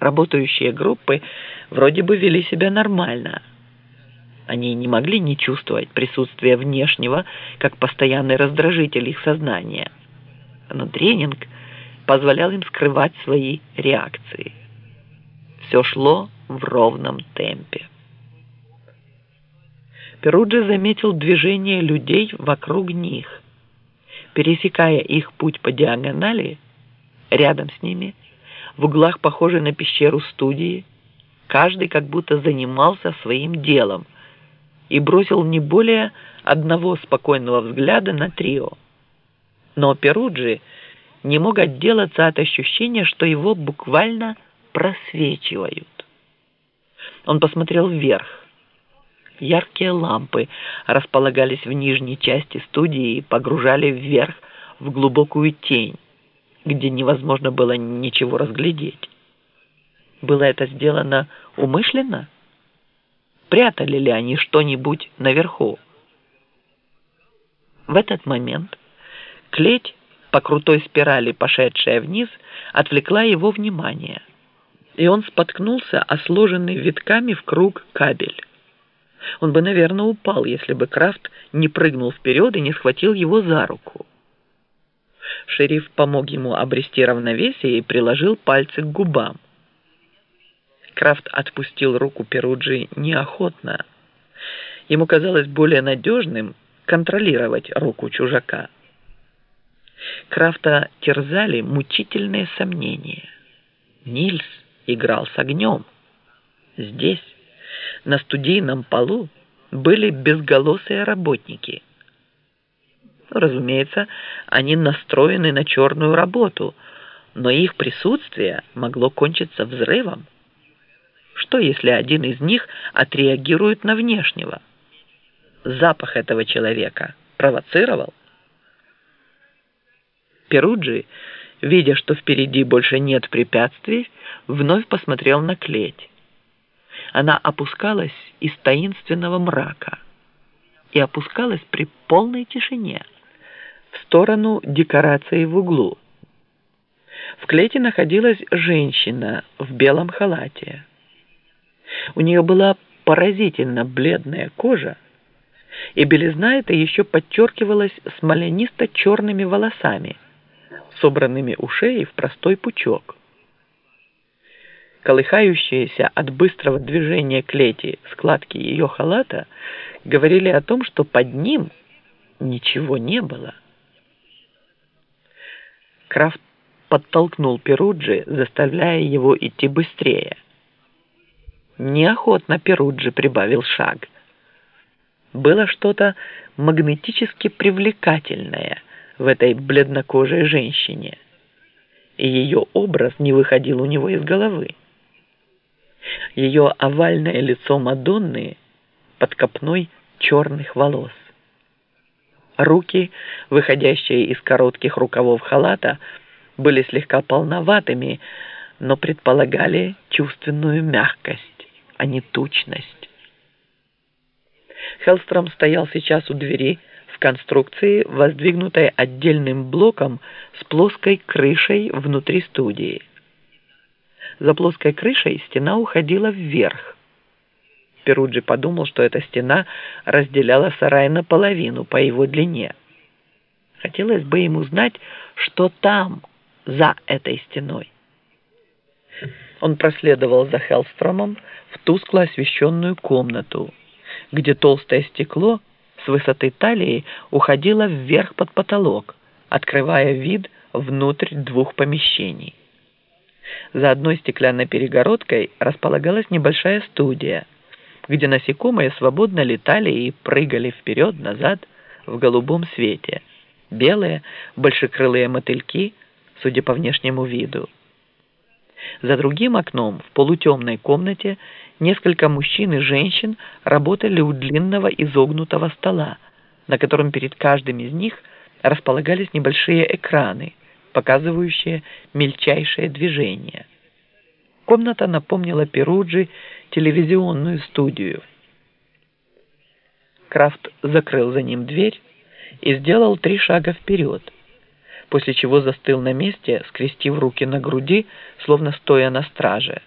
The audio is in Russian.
Работающие группы вроде бы вели себя нормально. Они не могли не чувствовать присутствие внешнего, как постоянный раздражитель их сознания. Но тренинг позволял им скрывать свои реакции. Все шло в ровном темпе. Перуджи заметил движение людей вокруг них. Пересекая их путь по диагонали, рядом с ними, в углах, похожей на пещеру студии, каждый как будто занимался своим делом и бросил не более одного спокойного взгляда на трио. Но Перуджи не мог отделаться от ощущения, что его буквально просвечивают. Он посмотрел вверх. Яркие лампы располагались в нижней части студии и погружали вверх в глубокую тень, где невозможно было ничего разглядеть. Было это сделано умышленно? Прятали ли они что-нибудь наверху? В этот момент клеть по крутой спирали, пошедшая вниз, отвлекла его внимание, и он споткнулся о сложенный витками в круг кабель. Он бы, наверное, упал, если бы Крафт не прыгнул вперед и не схватил его за руку. Шериф помог ему обрести равновесие и приложил пальцы к губам. Крафт отпустил руку Перуджи неохотно. Ему казалось более надежным контролировать руку чужака. Крафта терзали мучительные сомнения. Нильс играл с огнем. Здесь, на студийном полу, были безголосые работники. Разумеется, они настроены на черную работу, но их присутствие могло кончиться взрывом. Что, если один из них отреагирует на внешнего? Запах этого человека провоцировал? Перуджи, видя, что впереди больше нет препятствий, вновь посмотрел на клеть. Она опускалась из таинственного мрака и опускалась при полной тишине в сторону декорации в углу. В клете находилась женщина в белом халате. У нее была поразительно бледная кожа, и белизна эта еще подчеркивалась смоленисто-черными волосами – собранными у шеи в простой пучок. Колыхающиеся от быстрого движения клети складки ее халата говорили о том, что под ним ничего не было. Крафт подтолкнул Перуджи, заставляя его идти быстрее. Неохотно Перуджи прибавил шаг. Было что-то магнетически привлекательное – в этой бледнокожей женщине, и ее образ не выходил у него из головы. Ее овальное лицо Мадонны под копной черных волос. Руки, выходящие из коротких рукавов халата, были слегка полноватыми, но предполагали чувственную мягкость, а не тучность. Хеллстром стоял сейчас у двери, конструкции, воздвигнутой отдельным блоком с плоской крышей внутри студии. За плоской крышей стена уходила вверх. Перуджи подумал, что эта стена разделяла сарай наполовину по его длине. Хотелось бы ему знать, что там, за этой стеной. Он проследовал за Хеллстромом в тускло освещенную комнату, где толстое стекло с высоты талии уходила вверх под потолок, открывая вид внутрь двух помещений. За одной стеклянной перегородкой располагалась небольшая студия, где насекомые свободно летали и прыгали вперед-назад в голубом свете. Белые, большекрылые мотыльки, судя по внешнему виду. За другим окном в полутемной комнате Несколько мужчин и женщин работали у длинного изогнутого стола, на котором перед каждым из них располагались небольшие экраны, показывающие мельчайшие движения. Комната напомнила Перуджи телевизионную студию. Крафт закрыл за ним дверь и сделал три шага вперед, после чего застыл на месте, скрестив руки на груди, словно стоя на страже.